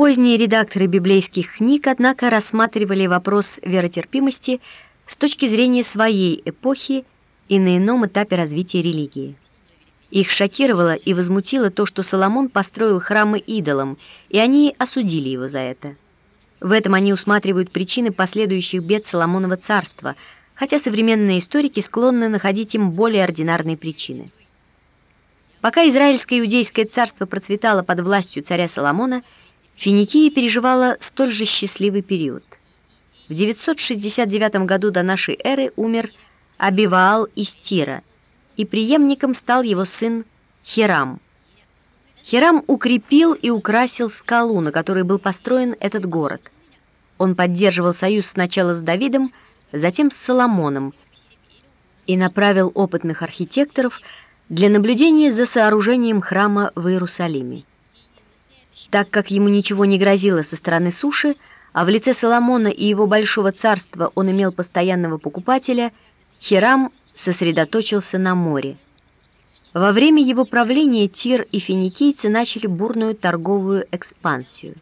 Поздние редакторы библейских книг, однако, рассматривали вопрос веротерпимости с точки зрения своей эпохи и на ином этапе развития религии. Их шокировало и возмутило то, что Соломон построил храмы идолам, и они осудили его за это. В этом они усматривают причины последующих бед Соломонова царства, хотя современные историки склонны находить им более ординарные причины. Пока Израильское иудейское царство процветало под властью царя Соломона, Финикия переживала столь же счастливый период. В 969 году до нашей эры умер Абиваал из Тира, и преемником стал его сын Хирам. Хирам укрепил и украсил скалу, на которой был построен этот город. Он поддерживал союз сначала с Давидом, затем с Соломоном и направил опытных архитекторов для наблюдения за сооружением храма в Иерусалиме. Так как ему ничего не грозило со стороны суши, а в лице Соломона и его большого царства он имел постоянного покупателя, Хирам сосредоточился на море. Во время его правления Тир и финикийцы начали бурную торговую экспансию.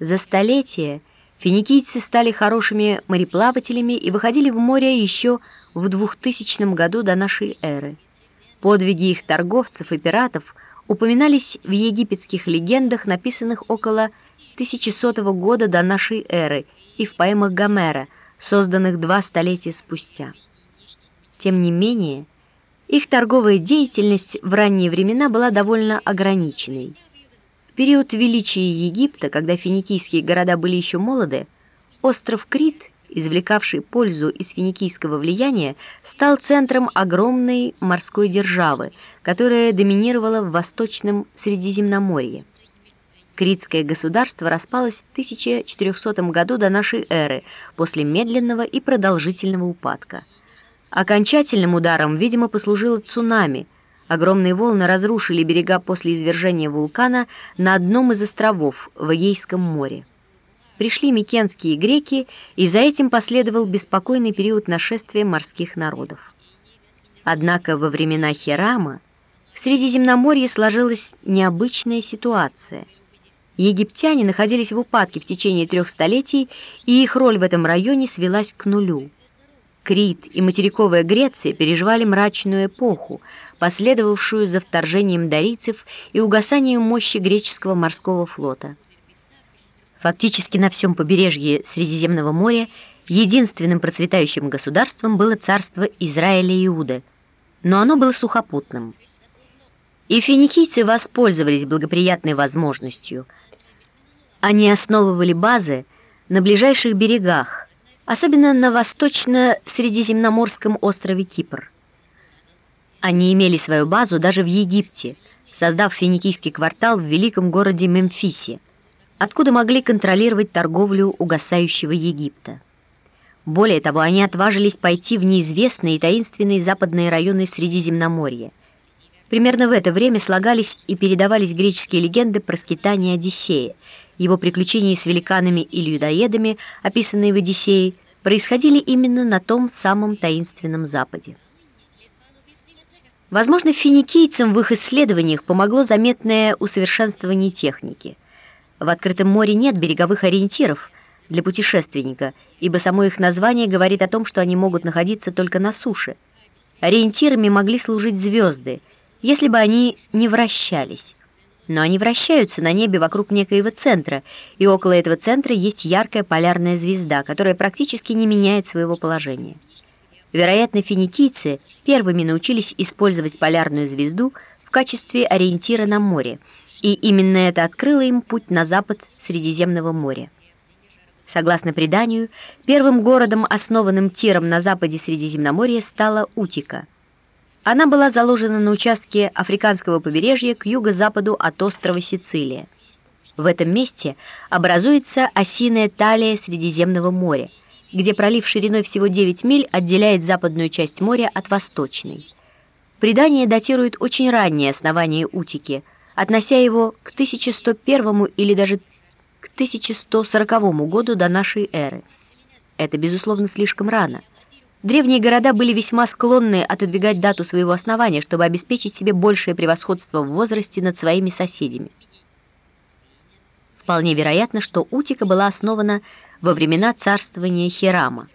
За столетия финикийцы стали хорошими мореплавателями и выходили в море еще в 2000 году до нашей эры. Подвиги их торговцев и пиратов упоминались в египетских легендах, написанных около 1100 года до нашей эры, и в поэмах Гомера, созданных два столетия спустя. Тем не менее, их торговая деятельность в ранние времена была довольно ограниченной. В период величия Египта, когда финикийские города были еще молоды, остров Крит – извлекавший пользу из финикийского влияния, стал центром огромной морской державы, которая доминировала в Восточном Средиземноморье. Критское государство распалось в 1400 году до нашей эры после медленного и продолжительного упадка. Окончательным ударом, видимо, послужило цунами. Огромные волны разрушили берега после извержения вулкана на одном из островов в Эгейском море пришли микенские греки, и за этим последовал беспокойный период нашествия морских народов. Однако во времена Хирама в Средиземноморье сложилась необычная ситуация. Египтяне находились в упадке в течение трех столетий, и их роль в этом районе свелась к нулю. Крит и материковая Греция переживали мрачную эпоху, последовавшую за вторжением дарийцев и угасанием мощи греческого морского флота. Фактически на всем побережье Средиземного моря единственным процветающим государством было царство Израиля и Иуды, но оно было сухопутным. И финикийцы воспользовались благоприятной возможностью. Они основывали базы на ближайших берегах, особенно на восточно-средиземноморском острове Кипр. Они имели свою базу даже в Египте, создав финикийский квартал в великом городе Мемфисе, откуда могли контролировать торговлю угасающего Египта. Более того, они отважились пойти в неизвестные и таинственные западные районы Средиземноморья. Примерно в это время слагались и передавались греческие легенды про скитание Одиссея. Его приключения с великанами и людоедами, описанные в Одиссее, происходили именно на том самом таинственном Западе. Возможно, финикийцам в их исследованиях помогло заметное усовершенствование техники – в открытом море нет береговых ориентиров для путешественника, ибо само их название говорит о том, что они могут находиться только на суше. Ориентирами могли служить звезды, если бы они не вращались. Но они вращаются на небе вокруг некоего центра, и около этого центра есть яркая полярная звезда, которая практически не меняет своего положения. Вероятно, финикийцы первыми научились использовать полярную звезду в качестве ориентира на море – и именно это открыло им путь на запад Средиземного моря. Согласно преданию, первым городом, основанным Тиром на западе Средиземноморья, стала Утика. Она была заложена на участке африканского побережья к юго-западу от острова Сицилия. В этом месте образуется осиная талия Средиземного моря, где пролив шириной всего 9 миль отделяет западную часть моря от восточной. Предание датирует очень раннее основание Утики – относя его к 1101 или даже к 1140 году до нашей эры. Это, безусловно, слишком рано. Древние города были весьма склонны отодвигать дату своего основания, чтобы обеспечить себе большее превосходство в возрасте над своими соседями. Вполне вероятно, что Утика была основана во времена царствования Хирама.